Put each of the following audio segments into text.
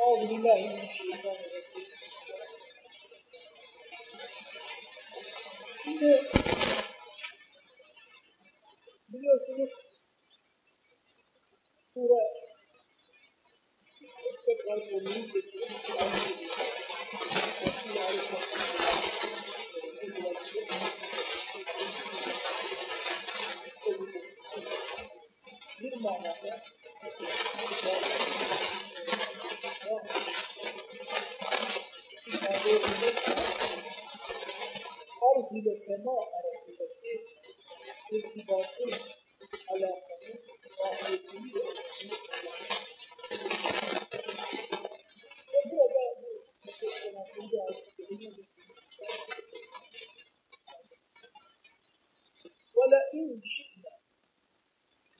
Euzu billahi mineşşeytanirracim. Şimdi biliyorsunuz sure sık sık tekrar konuyu getiriyor. Bir manada أرض سماء رسولتين على ولئن شئنا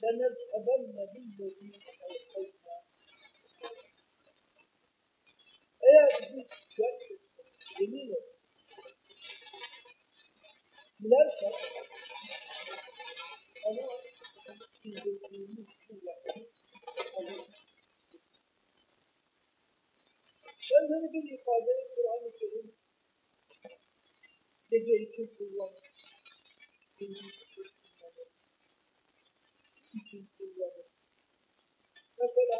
لنذهبن بالذي ألقينا eğer biz gerçekten yemin ederim dilersen sana indirdiğimiz kuvveti alırız. Benzeri bir ifadeyi Kur'an-ı Kerim gece için kullanır. İçin kullanır. İçin kullanır. Mesela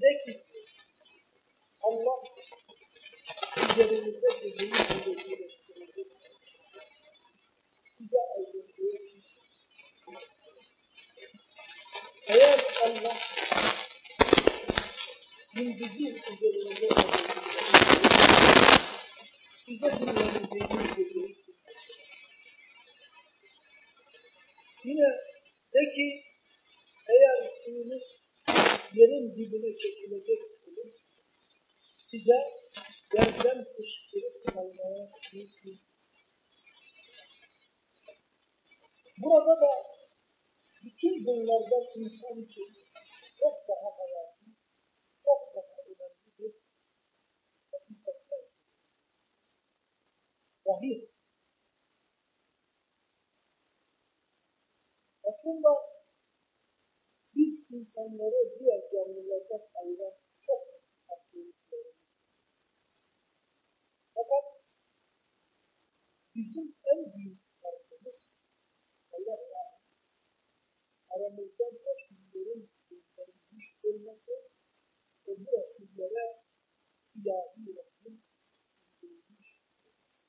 de ki Allah üzerinize geceyi birleştirecek. Size aydınlıyor. Eğer Allah gündüzü üzerinize aydınlıyor. Size dinleneceğiniz geceyi Yine de ki eğer suyunuz yerin dibine çekilecek size yerden fışkırıp kalmaya mümkün. Burada da bütün bunlardan insan için çok daha hayati, çok daha önemli bir hakikatler. Vahiy. Aslında biz insanları diğer canlılardan ayıran çok Fakat bizim en büyük farkımız Allah yani aramızdan Resullerin gönderilmiş olması ve bu Resullere ilahi Rabbin indirilmiş olması.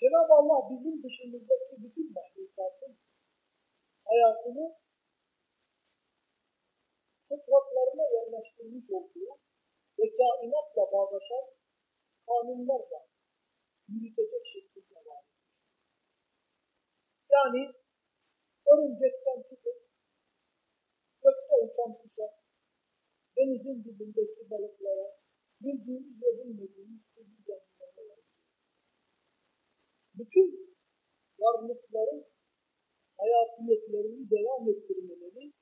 Cenab-ı Allah bizim dışımızdaki bütün mahlukatın hayatını fıtratlarına yerleştirmiş olduğu ve kainatla bağdaşan kanunlarla yürütecek şekilde var. Yani örümcekten tutup gökte uçan kuşa, denizin dibindeki balıklara, bildiğimiz ve bilmediğimiz türlü canlılara. Bütün varlıkların hayatiyetlerini devam ettirmeleri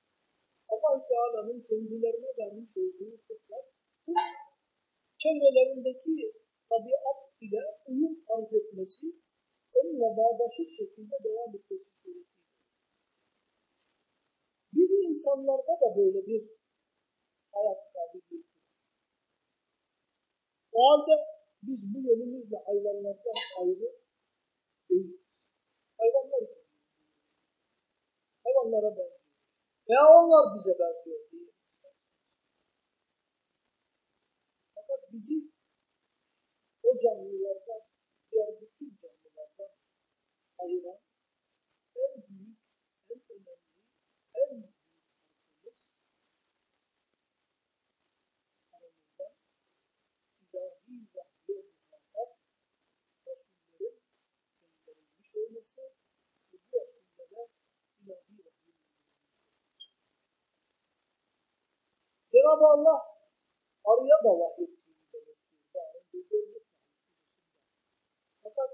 allah Teala'nın kendilerine vermiş olduğu fıtrat çevrelerindeki tabiat ile uyum arz etmesi, onunla bağdaşık şekilde devam etmesi suretiyle. Biz insanlarda da böyle bir hayat kabiliyeti. O halde biz bu yönümüzle hayvanlardan ayrı değiliz. Hayvanlar. Hayvanlara benziyor. Veya onlar bize benziyor diye. Fakat bizi o canlılardan, diğer bütün canlılardan ayıran en büyük, en önemli, en büyük farkımız aramızda ilahi vahye muhakkak Resullerin gönderilmiş olması ve bu Resullere ilahi vahye Cenab-ı Allah arıya da vahyettiğini belirtiyor. Daha önce gördük. Fakat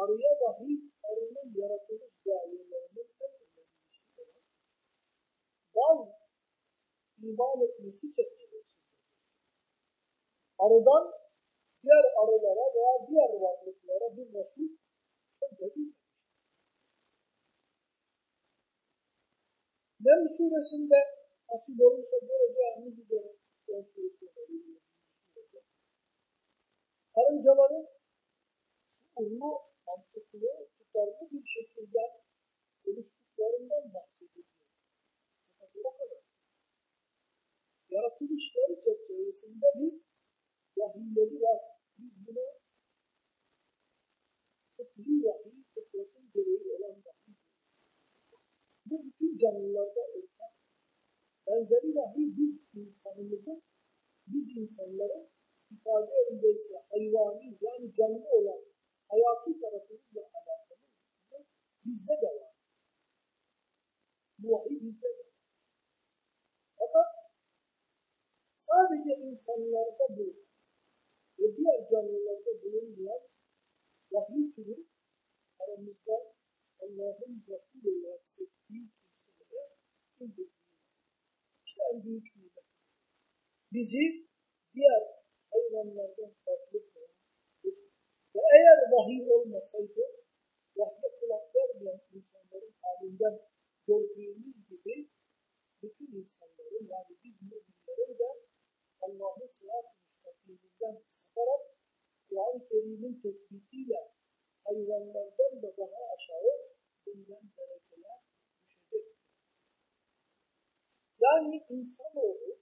arıya vahiy, arının yaratılış gayelerinin en önemlisi olan bal iman etmesi çerçevesidir. Arıdan diğer arılara veya diğer varlıklara bir Resul gönderilmemiştir. Nem suresinde Nasip olursa göreceğimiz üzere o suresi Karıncaların şuurlu, mantıklı, tutarlı bir şekilde oluştuklarından bahsediyor. Fakat o kadar. Yaratılışları çerçevesinde bir vahiyleri var. Biz buna fıtri vahiy, fıtratın gereği olan vahiy Bu bütün canlılarda ortak. Benzeri vahiy biz insanımızın, biz insanların ifade elindeyse hayvani yani canlı olan hayati tarafımızla alakalı bizde de var. Bu vahiy bizde de var. Fakat sadece insanlarda bu ve diğer canlılarda bulunmayan vahiy türü aramızda Allah'ın Resulü olarak seçtiği kimselere indirdiği. İşte en büyük nimet. Bizi diğer hayvanlardan farklı ve eğer vahiy olmasaydı vahye kulak vermeyen insanların halinden gördüğümüz gibi bütün insanların yani biz müminlerin de Allah'ın sırat-ı müstakiminden saparak Kur'an-ı Kerim'in tespitiyle hayvanlardan da daha aşağı bulunan dereceler düşecek. Yani insanoğlu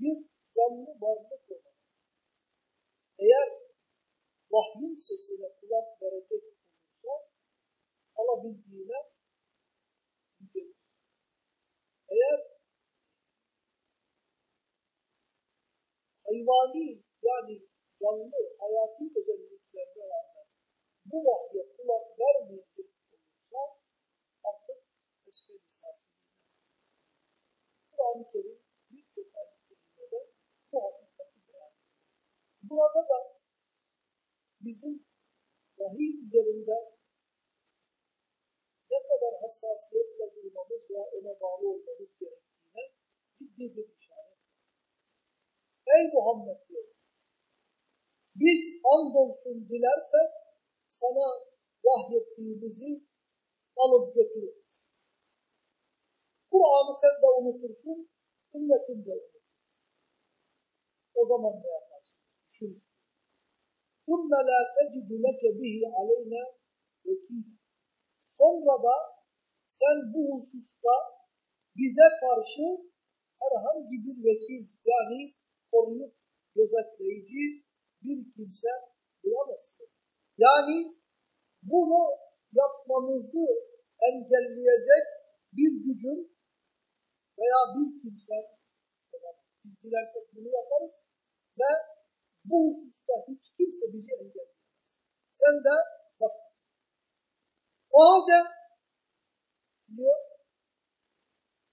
bir canlı varlık olan eğer vahyin sesine kulak verecek olursa alabildiğine yücelir. Eğer hayvani yani canlı hayati özelliklerine rağmen bu vahye kulak vermeyecek olursa artık esfel-i Kur'an-ı Kerim birçok ayet kerimede bu hakikati beyan ediyor. Burada da bizim vahiy üzerinde ne kadar hassasiyetle durmamız ve ona bağlı olmamız gerektiğine ciddi bir işaret. Ey Muhammed diyor, biz andolsun dilersek sana vahyettiğimizi alıp götürürüz. Kur'an'ı sen de unutursun, ümmetin de unutur. O zaman ne yaparsın? Düşün. ثُمَّ لَا تَجِدُ لَكَ بِهِ عَلَيْنَا وَكِيلًا Sonra da sen bu hususta bize karşı herhangi bir vekil yani koruyup gözetleyici bir kimse bulamazsın. Yani bunu yapmamızı engelleyecek bir gücün veya bir kimse biz dilersek bunu yaparız ve bu hususta hiç kimse bizi engelleyemez. Sen de başkasın. O halde diyor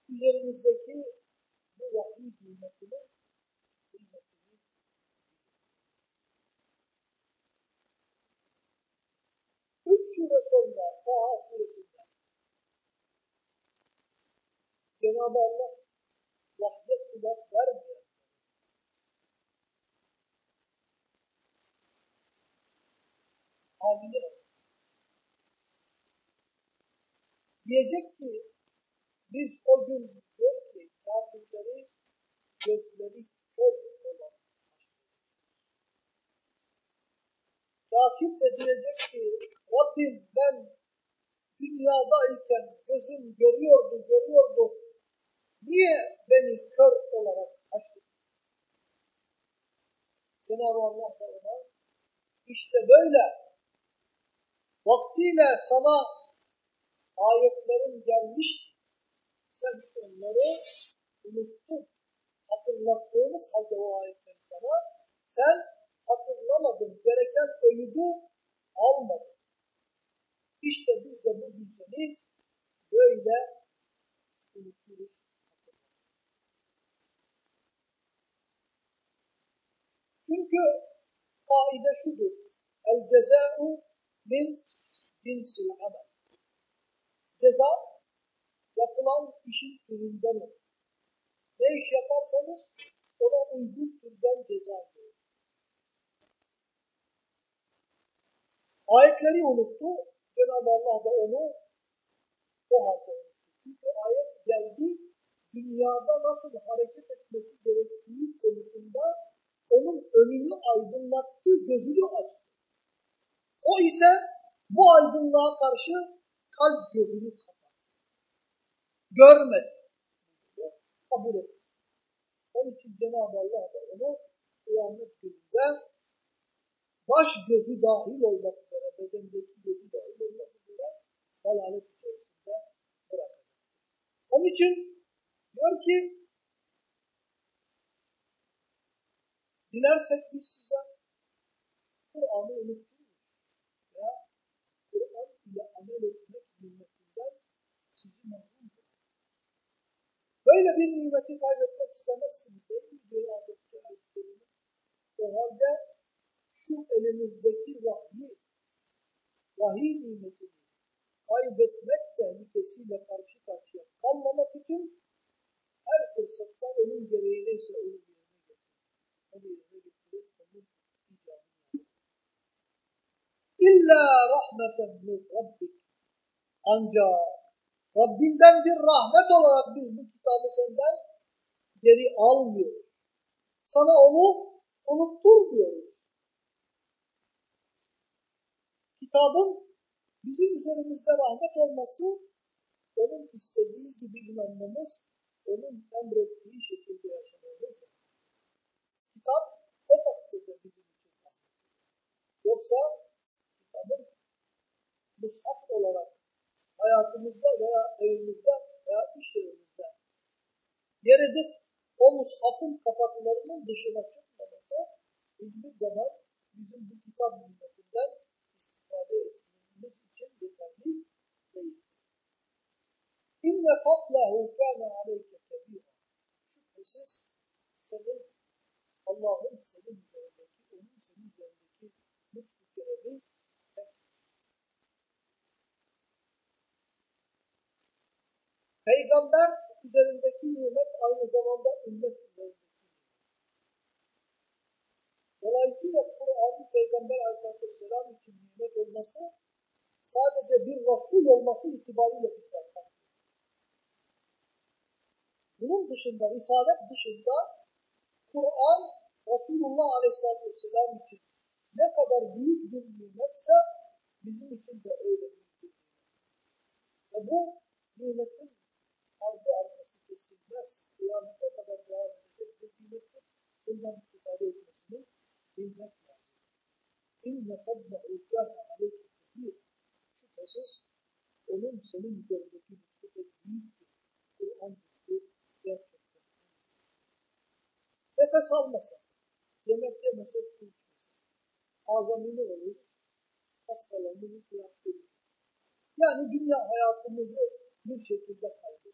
üzerinizdeki bu vahiy kıymetini Üç sure sonra Taha suresinde Cenab-ı Allah vahye kulak vermiyor. Hamile Diyecek ki biz o gün diyor ki kafirleri gözleri kör olan Kafir de diyecek ki Rabbim ben dünyadayken gözüm görüyordu, görüyordu. Niye beni kör olarak açtın? Cenab-ı Allah da ona işte böyle vaktiyle sana ayetlerim gelmiş sen onları unuttun. Hatırlattığımız halde o ayetleri sana sen hatırlamadın. Gereken öğüdü almadın. İşte biz de bugün seni böyle unuturuz. Çünkü kaide şudur. El cezâ'u min cinsil amel. Ceza yapılan işin türünden olur. Ne iş yaparsanız ona uygun türden ceza verir. Ayetleri unuttu. Cenab-ı Allah da onu o halde unuttu. Çünkü ayet geldi, dünyada nasıl hareket etmesi gerektiği konusunda onun önünü aydınlattı, gözünü açtı. O ise bu aydınlığa karşı kalp gözünü kapattı. Görmedi. Kabul etti. Onun için Cenab-ı Allah da onu kıyamet gününde baş gözü dahil olmak üzere, bedendeki gözü dahil olmak üzere dalalet içerisinde bırakacak. Onun için diyor ki dilersek biz size Kur'an'ı Kur'an ile amel etmek nimetinden sizi mahrum Böyle bir nimeti kaybetmek istemezsiniz değil mi? Bir adetçi ayet O halde şu elinizdeki vahyi, vahiy nimetini kaybetmek tehlikesiyle karşı karşıya kalmamak için her fırsatta onun gereği neyse onu yerine getirin. Onu yerine getirip onun icabını İlla rahmeten min rabbik. Ancak Rabbinden bir rahmet olarak biz bu kitabı senden geri almıyoruz. Sana onu unutturmuyoruz. Kitabın bizim üzerimizde rahmet olması, onun istediği gibi inanmamız, onun emrettiği şekilde yaşamamız. Kitap o takdirde bizim için Yoksa kitabın mushaf olarak hayatımızda veya evimizde veya iş yerimizde yer edip o mushafın kapaklarının dışına çıkmaması hiçbir zaman bizim bu kitap nimetinden istifade etmemiz için yeterli değil. İnne fadlehu kâne aleyke kebîrâ. Şüphesiz senin Allah'ın senin üzerindeki, onun senin üzerindeki lütfu keremi Peygamber üzerindeki nimet aynı zamanda ümmet üzerindeki Dolayısıyla Kur'an'ın Peygamber Aleyhisselam için nimet olması sadece bir Resul olması itibariyle bizler Bunun dışında, Risalet dışında Kur'an Resulullah Aleyhisselatü Vesselam için ne kadar büyük bir nimetse bizim için de öyle bir nimet. Ve bu nimetin ardı arkası kesilmez. Kıyamete kadar devam edecek bir nimettir. Bundan istifade etmesini bilmek lazım. İnne fadle'u kâne aleyke kebîr. Şüphesiz onun senin üzerindeki güçlü ve büyüktür. Kur'an güçlü gerçekten. Nefes almasak, yemek yemesek, su içmesek, azamini oluruz, hastalanırız, yaptırırız. Yani dünya hayatımızı bir şekilde kaybederiz.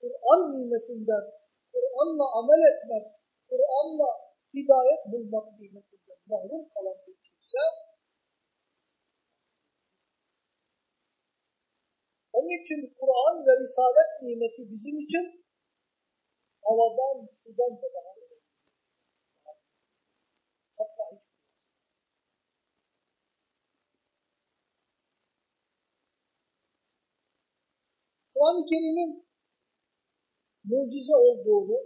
Kur'an nimetinden, Kur'an'la amel etmek, Kur'an'la hidayet bulmak nimetinden mahrum kalan bir kimse onun için Kur'an ve Risalet nimeti bizim için havadan, sudan da daha önemli. Hatta hiç Kur'an-ı Kerim'in mucize olduğunu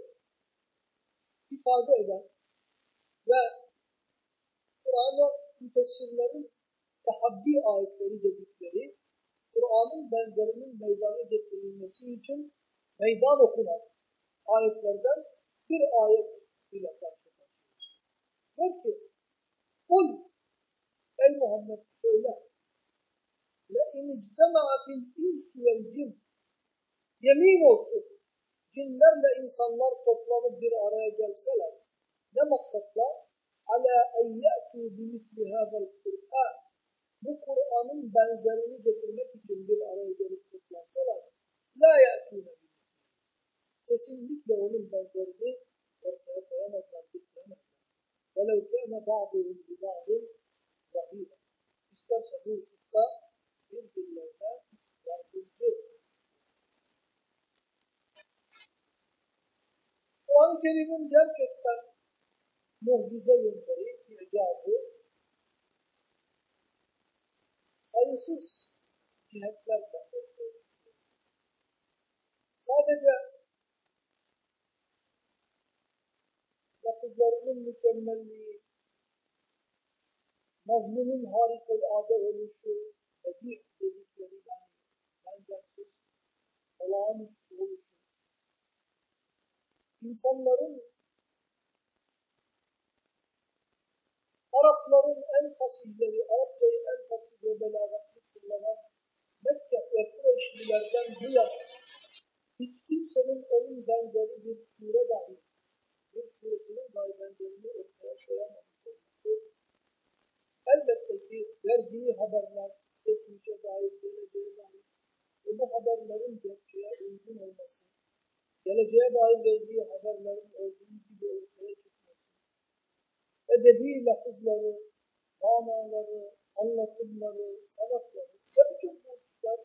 ifade eden ve Kur'an'a müfessirlerin tahaddi ayetleri dedikleri Kur'an'ın benzerinin meydana getirilmesi için meydan okunan ayetlerden bir ayet ile karşı karşıyayız. Diyor ki, Kul, ey Muhammed söyle, لَاِنْ اِجْتَمَعَتِ الْاِنْسُ وَالْجِنْ Yemin olsun binlerle insanlar toplanıp bir araya gelseler ne maksatla ala eyyatü bimisli hadal Kur'an bu Kur'an'ın benzerini getirmek için bir araya gelip toplansalar la yatûne kesinlikle onun benzerini ortaya koyamazlar, getiremezler. Velev kâne ba'duhum bi ba'din zahîle. İsterse bu hususta birbirlerine yardımcı Kur'an-ı Kerim'in gerçekten mucize yönleri, icazı sayısız cihetlerden ortaya çıkıyor. Sadece lafızlarının mükemmelliği, nazmının harikulade oluşu, bedi dedikleri yani benzersiz, olağanüstü insanların Arapların en fasihleri, Arapçayı en fasih ve belagatlı kullanan Mekke ve Kureyşlilerden yana hiç kimsenin onun benzeri bir sure dahi, bir suresinin dahi benzerini ortaya koyamamış olması, elbette ki verdiği haberler, geçmişe dair, geleceğe dair ve bu haberlerin gerçeğe uygun olması, geleceğe dair verdiği haberlerin olduğu gibi ortaya çıkması, edebi lafızları, manaları, anlatımları, sanatları ve bütün hususlar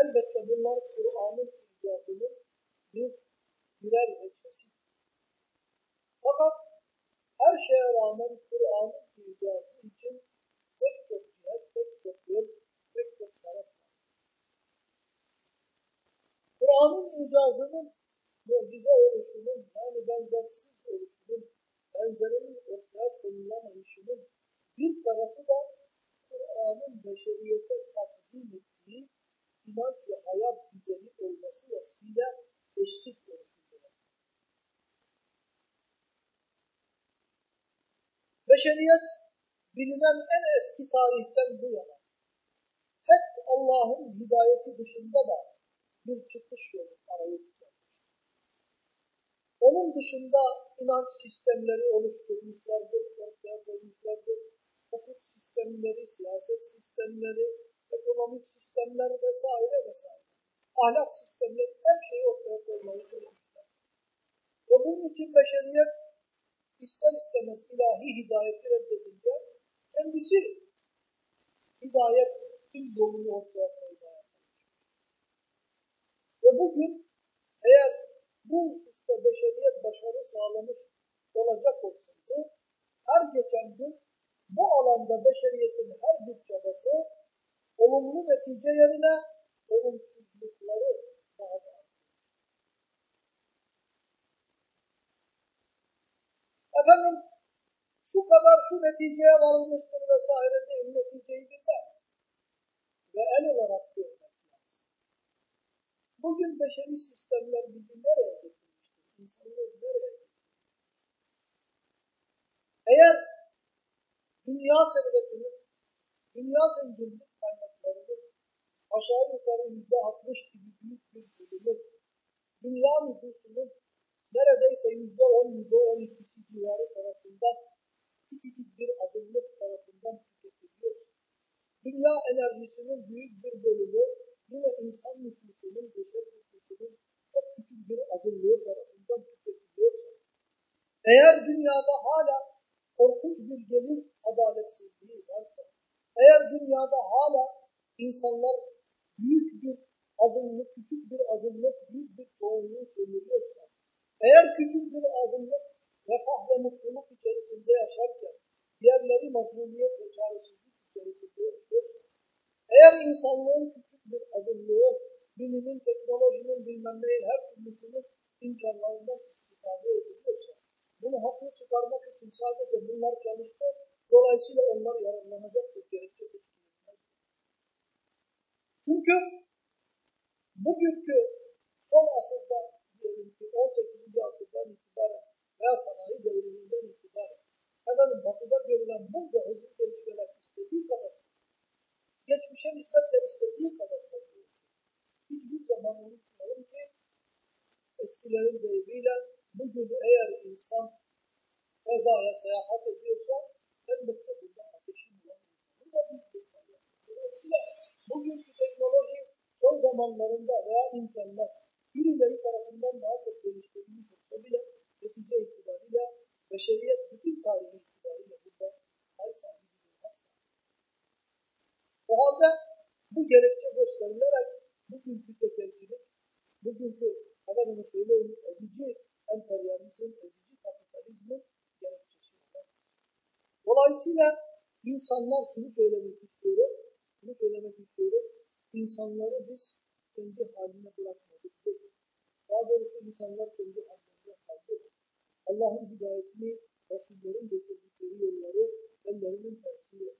elbette bunlar Kur'an'ın icazının bir birer veçesi. Fakat her şeye rağmen Kur'an'ın icazı için pek çok cihet, pek çok yol, pek çok taraf var. Kur'an'ın icazının benzersiz oluşunun, benzerinin ortaya konulamayışının bir tarafı da Kur'an'ın beşeriyete takdim ettiği inanç ve hayat düzeni olması vasfıyla eşit oluşundadır. Beşeriyet bilinen en eski tarihten bu yana hep Allah'ın hidayeti dışında da bir çıkış yolu arayıp onun dışında inanç sistemleri oluşturmuşlardır, ortaya koymuşlardır. Hukuk sistemleri, siyaset sistemleri, ekonomik sistemler vesaire vesaire. Ahlak sistemleri her şeyi ortaya koymayı çalışmışlar. Ve bunun için beşeriyet ister istemez ilahi hidayeti reddedince kendisi hidayetin yolunu ortaya koymaya Ve bugün bu hususta beşeriyet başarı sağlamış olacak olsaydı, her geçen gün bu alanda beşeriyetin her bir çabası olumlu netice yerine olumsuzlukları daha da Efendim şu kadar şu neticeye varılmıştır vesaire değil neticeyi bilmem. Ve el olarak lazım. Bugün beşeri sistemler bizi nereye getirmiştir? İnsanları nereye getirmiştir? Eğer dünya servetinin, dünya zenginlik kaynaklarının aşağı yukarı yüzde altmış gibi büyük bir bölümü, dünya nüfusunun neredeyse yüzde on, yüzde on ikisi civarı tarafından küçücük bir azınlık tarafından tüketiliyor. Dünya enerjisinin büyük bir bölümü yine insan nüfusunun, beşer nüfusunun çok küçük bir azınlığı tarafından tüketiliyorsa, eğer dünyada hala korkunç bir gelir adaletsizliği varsa, eğer dünyada hala insanlar büyük bir azınlık, küçük bir azınlık, büyük bir çoğunluğu sömürüyorsa, eğer küçük bir azınlık refah ve mutluluk içerisinde yaşarken, diğerleri mazlumiyet ve çaresizlik içerisinde yaşıyorsa, eğer insanlığın bir azınlığı, bilimin, teknolojinin bilmem neyin her türlüsünün imkanlarından istifade ediliyorsa, bunu haklı çıkarmak için sadece bunlar çalıştı, dolayısıyla onlar yararlanacaktır, gerekçe teşkil Çünkü bugünkü son asırda diyelim ki 18. asırdan itibaren veya sanayi devriminden itibaren efendim batıda görülen bunca hızlı gelişmeler istediği kadar geçmişe nispetle istediği kadar fazla hiçbir zaman unutmayalım ki eskilerin deyimiyle bugün eğer insan fezaya seyahat ediyorsa elbette burada ateşin olan insanın da büyük Dolayısıyla bugünkü teknoloji son zamanlarında veya imkanlar birileri tarafından daha çok geliştirilmiş olsa bile netice itibariyle beşeriyet bütün tarihi itibariyle burada hal sahibi hal sahibi. Halde bu gerekçe gösterilerek bugünkü tekelcilik, bugünkü efendime söyleyeyim ezici emperyalizm, ezici kapitalizmin gerekçesi. Dolayısıyla insanlar şunu söylemek istiyorum, şunu söylemek insanları biz kendi haline bırakmadık. Daha doğrusu insanlar kendi hallerine kaldı. Allah'ın hidayetini, Resullerin getirdikleri yolları ellerinin tersiyle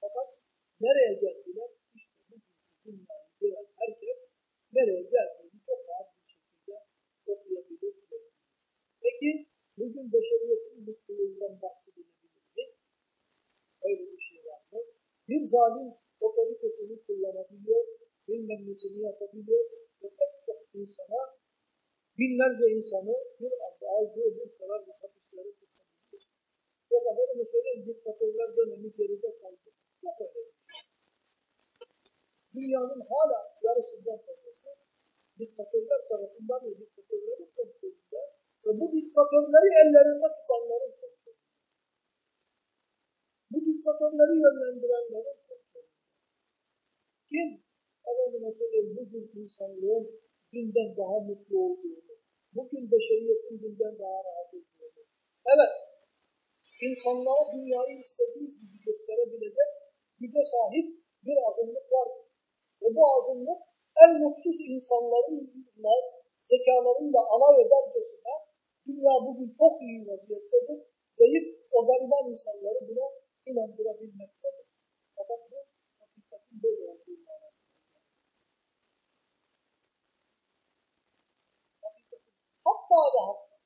Fakat nereye geldiler? İşte bu dünyayı gören herkes nereye geldiğini çok rahat bir şekilde okuyabilir. Peki bugün beşeriyetin mutluluğundan bahsedilebilir mi? Öyle bir şey var mı? Bir zalim otoritesini kullanabiliyor, bilmem nesini yapabiliyor ve pek çok insana, binlerce insanı bir anda aldığı bir kararla hapislere tutabiliyor. Yok efendim söyleyeyim diktatörler dönemi geride kaldı. Yok öyle bir şey. Dünyanın hala yarısından fazlası diktatörler tarafından ve diktatörlerin kontrolünde ve bu diktatörleri ellerinde tutanların kontrolünde. Bu diktatörleri yönlendirenlerin kontrolünde. Kim? Efendime söyleyeyim bugün insanlığın dünden daha mutlu olduğunu, bugün beşeriyetin dünden daha rahat olduğunu. Evet, insanlara dünyayı istediği gibi gösterebilecek güce sahip bir azınlık vardır. Bu azınlık en mutsuz insanlarınla, zekalarıyla alay edercesine dünya bugün çok iyi vaziyettedir deyip o gariban insanları buna inandırabilmektedir. Fakat bu hakikatin böyle olduğu manasında. Hatta ve hatta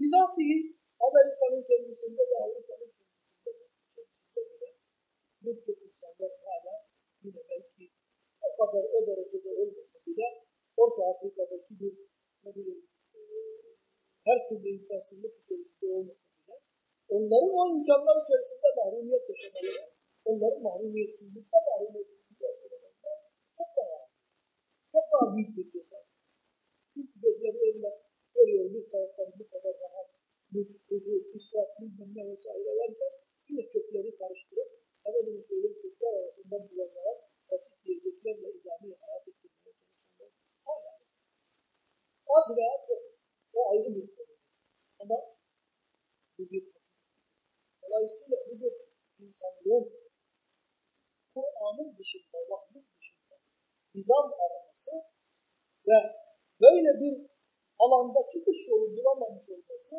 bizatihi Amerika'nın kendisinde ve Avrupa'nın kendisinde, bile birçok insanlar hala yine belki o kadar o derecede olmasa bile Orta Afrika'daki bir ne bileyim, her türlü imkansızlık içerisinde olmasa bile onların o imkanlar içerisinde mahrumiyet yaşamaları, onların mahrumiyetsizlikte mahrumiyetsizlik yaşamalarında çok daha çok daha büyük bir ceza. Çünkü gözleri önüne görüyor bir taraftan bu kadar rahat, lüks, huzur, israf, bilmem ne vesaire varken yine kökleri karıştırıp efendim söyleyeyim kökler arasından bulanlara basit yiyeceklerle idame hayat ettirmeye çalışanlar hala. Az veya çok. O ayrı bir konu. Ama bu bir Dolayısıyla bugün insanlığın Kur'an'ın dışında, vahyin dışında nizam araması ve böyle bir alanda çıkış yolu bulamamış olması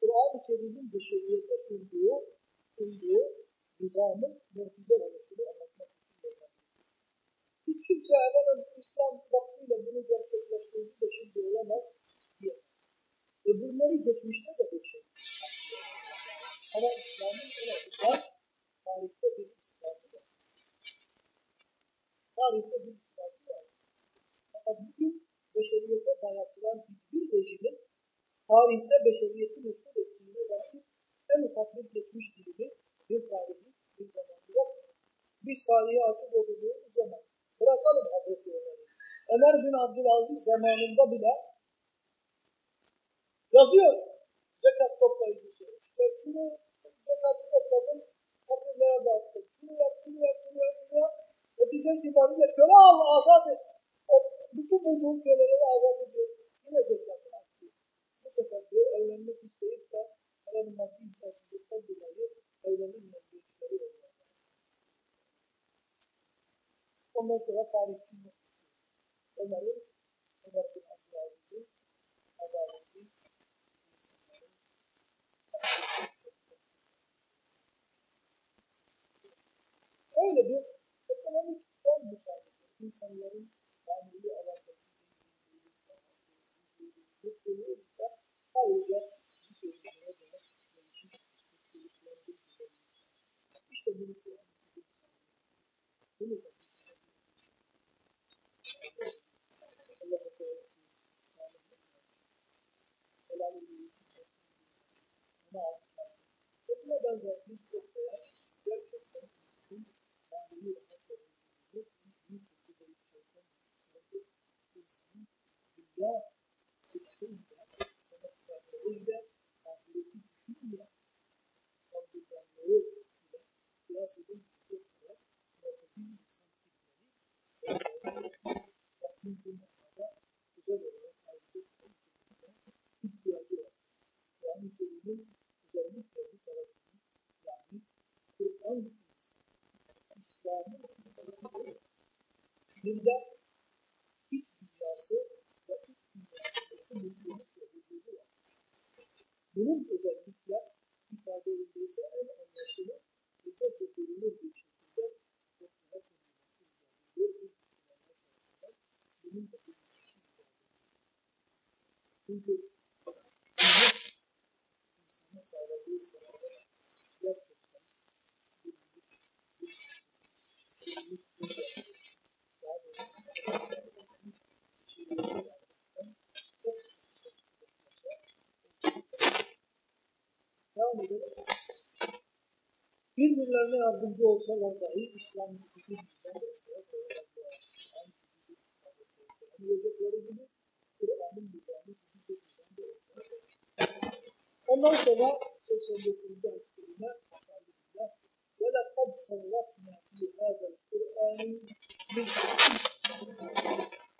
Kur'an-ı Kerim'in beşeriyete sunduğu, sunduğu nizamın mucize oluşunu anlatmak için. Hiç kimse efendim İslam vaktiyle bunu gerçekleştirdi de şimdi olamaz diyemez. Öbürleri geçmişte de bir şey. Ama İslam'ın en azından tarihte bir ispatı var. Tarihte bir ispatı var. Fakat bugün beşeriyete dayatılan hiçbir rejimin tarihte beşeriyeti mesul ettiğine dair en ufak bir geçmiş dilimi, bir tarihi, bir zamanı yok. Biz tarihi açıp okuduğumuz zaman bırakalım Hazreti Ömer'i. Ömer bin Abdülaziz zamanında bile yazıyor zekat toplayıcısı. İşte şunu zekatı topladım, fakirlere dağıttım. Şunu yap, şunu yap, şunu yap, şunu yap. Netice itibariyle köle al, azat et. O, bütün bulduğum köleleri azat ediyor. Yine zekat artıyor. Bu sefer diyor evlenmek isteyip de efendim maddi imkansızlıktan dolayı evlenemeyen Ondan sonra tarihçinin Ömer'in, Ömer bin Abdülaziz'in adaleti, insanların Öyle bir ekonomik son müsaade insanların manevi alanda mutluluğuyla ayrıca zikirlemeye demek gelişik mutluluklar İşte bunu bunu da biz Allah'a koyalım. Sağlıklı. Tipleri Rabbim bu manada Rabbin üzerine koyduğu tarafını yani Kur'an okuması, İslam'ı okuması gibi gündem iç dünyası ve iç dünyasındaki mutluluk ve huzuru var. Bunun özellikle ifade edilmesi en anlaşılır ve de görülür bir şekilde ortaya konulması üzerinde bunun da bir Çünkü birbirlerine yardımcı olsalar dahi İslam bütün insan anlayacakları gibi Kur'an'ın düzeni bütün Ondan sonra 89. ayet kelime Estağfirullah ve lekad sarrafna fi hadel Kur'an şey.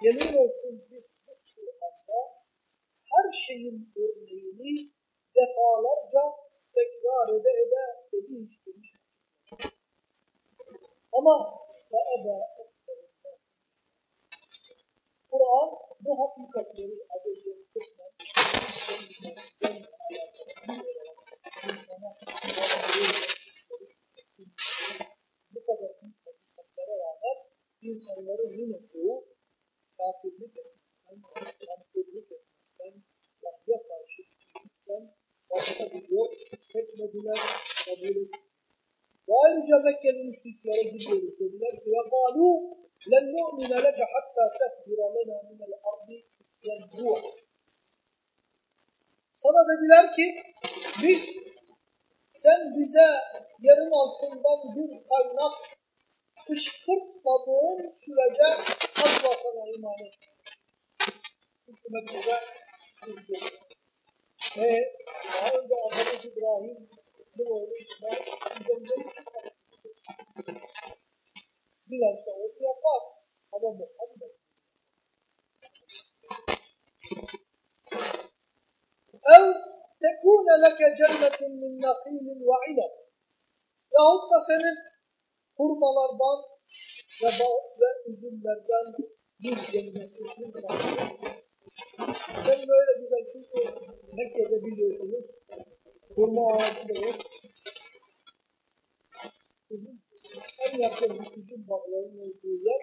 Yemin olsun insanların yine çoğu kafirlik etmekten, nankörlük etmekten, vahye karşı çıkmaktan başka bir yol seçmediler, kabul ettiler. Ve ayrıca Mekkeli müşriklere gidiyoruz dediler ki وَقَالُوا لَنْ نُؤْمِنَ لَكَ حَتَّى تَكْبِرَ لَنَا مِنَ الْأَرْضِ يَنْبُوعًا Sana dediler ki biz sen bize yerin altından bir kaynak fışkırtmadığın sürece asla sana iman. Çünkü Mekke'de sürdü. Ve daha önce Atamız İbrahim, bu oğlu İsmail, üzerinde Dilerse onu yapar. Ama Muhammed tekune leke cennetin min nakhilin ve inab yahut da senin hurmalardan ve, ve üzümlerden bir cennetin bir Sen böyle güzel çünkü Mekke'de biliyorsunuz hurma ağacı da yok. Üzüm, en yakın üzüm bağlarının olduğu yer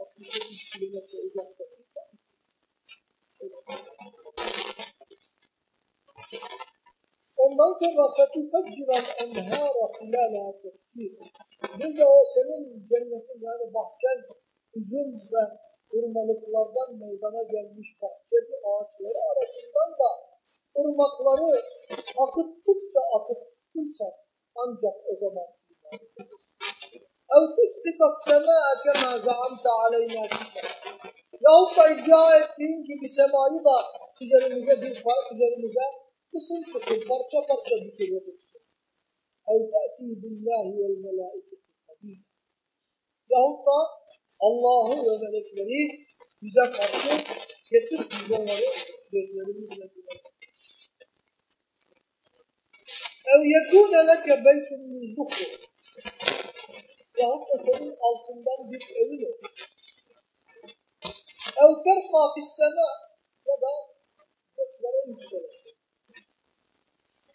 68 kilometre uzaktaki Ondan sonra فَتُفَجِّرَ الْاَنْهَارَ خِلَالَهَا تَفْكِيرًا Bir de o senin cennetin yani bahçen üzüm ve hurmalıklardan meydana gelmiş bahçeli ağaçları arasından da ırmakları akıttıkça akıtırsan ancak o zaman iman ederiz. اَوْ تُسْقِطَ السَّمَاءَ كَمَا زَعَمْتَ عَلَيْنَا كِسَرًا Yahut da iddia ettiğin gibi semayı da üzerimize bir par üzerimize kısım kısım parça parça düşürüyoruz. اَوْ تَأْتِي بِاللّٰهِ وَالْمَلَائِكَةِ قَبِيلًا Yahut da Allah'ı ve melekleri bize karşı getir biz onları gözlerimizle görelim. اَوْ يَكُونَ لَكَ بَيْتٌ مِنْ زُخْرٍ Yahut da senin altından bir evin olur. اَوْ تَرْقَى فِي السَّمَاءِ ya da göklere yükselirsin.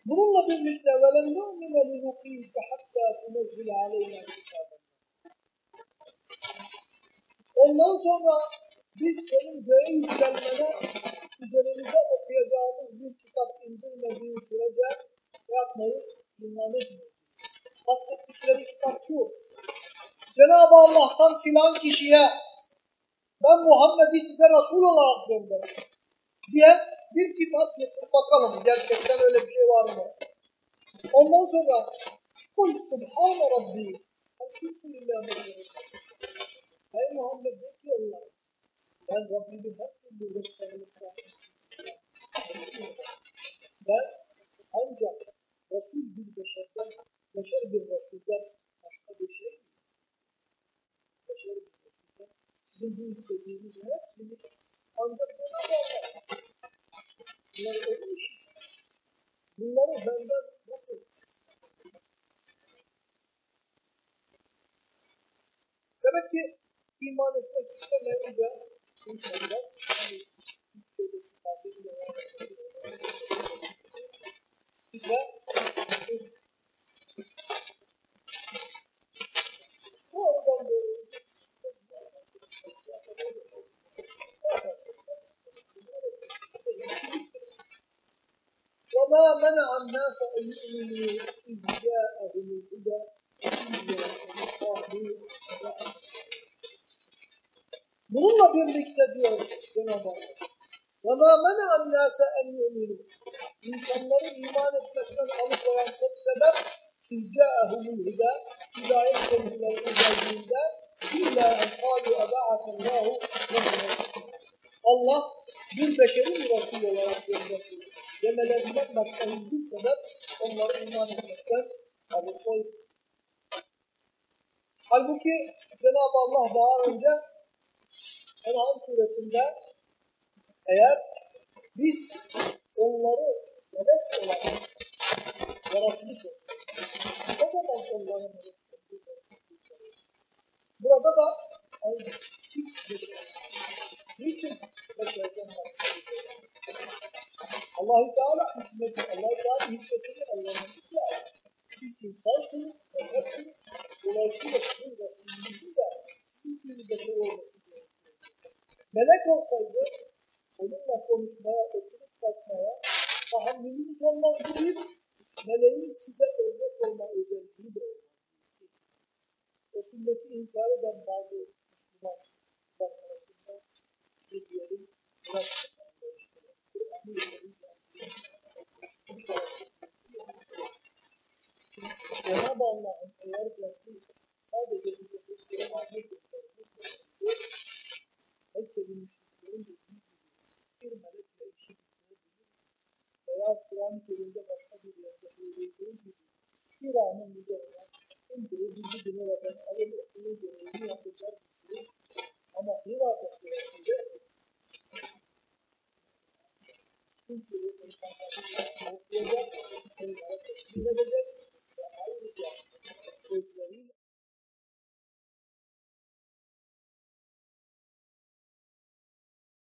Bununla birlikte وَلَنْ نُؤْمِنَ لِرُقِيكَ حَتَّى تُنَزِّلَ عَلَيْنَا كِتَابًا Ondan sonra biz senin göğe yükselmene üzerimize okuyacağımız bir kitap indirmediğin sürece yapmayız, iman etmeyiz. Bahsettikleri kitap şu. Cenab-ı Allah'tan filan kişiye ben Muhammed'i size Resul olarak gönderdim diye bir kitap getir bakalım gerçekten öyle bir şey var mı? Ondan sonra Kul Subhane Rabbi. Elhamdülillah Ey Muhammed de ki onlara ben Rabbimi her türlü yoksanlıktan ben ancak Resul bir beşerden, beşer bir Resulden başka bir şey. Beşer bir Resulden. Sizin bu istediğiniz hepsini ancak Cenab-ı Allah Bunlar onun için. Bunları benden nasıl Demek ki iman etmek istemeyince insanlar ve Doğrudan böyle وما منع الناس أن يؤمنوا إذ جاءهم الهدى إلا أن قالوا Bununla birlikte diyor Cenab-ı Allah. وَمَا مَنَعَ النَّاسَ أَنْ يُؤْمِنُوا İnsanları iman etmekten alıkoyan tek sebep اِجَاءَهُمُ الْهُدَى Hidayet kendilerine geldiğinde اِلَّا اَنْ قَالُوا اَبَعَثَ اللّٰهُ Allah bir beşeri bir Resul olarak gönderdi. Demelerinden başka hiçbir sebep onları iman etmekten alıkoydu. Halbuki Cenab-ı Allah daha önce En'am suresinde eğer biz onları melek olarak yaratmış olsak o zaman onları melek Burada da aynı siz beşersiniz. Niçin beşerden bahsediyor? Allah-u Teala hikmeti, Allah-u Teala hikmetini Allah'ın hikmeti Siz insansınız, meleksiniz. Dolayısıyla sizin Resulünüzün de siz bir beşer olması gerekiyor. Melek olsaydı onunla konuşmaya, oturup kalkmaya tahammülünüz olmaz değil, meleğin size örnek olma özelliği de olmaz. O sünneti inkar eden bazı Müslüman arasında bir diyelim yönelik Cenab-ı Allah'ın eğer kendi sadece bir Kur'an'ı göndermiş Mekkeli müşriklerin dediği gibi bir melekle işi bitirebilir veya Kur'an-ı Kerim'de başka bir yerde söylediği gibi bir anın üzerine indirir, bizi dinlemeden alır, okulun görevini yapacak. Ama irade süresinde çünkü Thank you.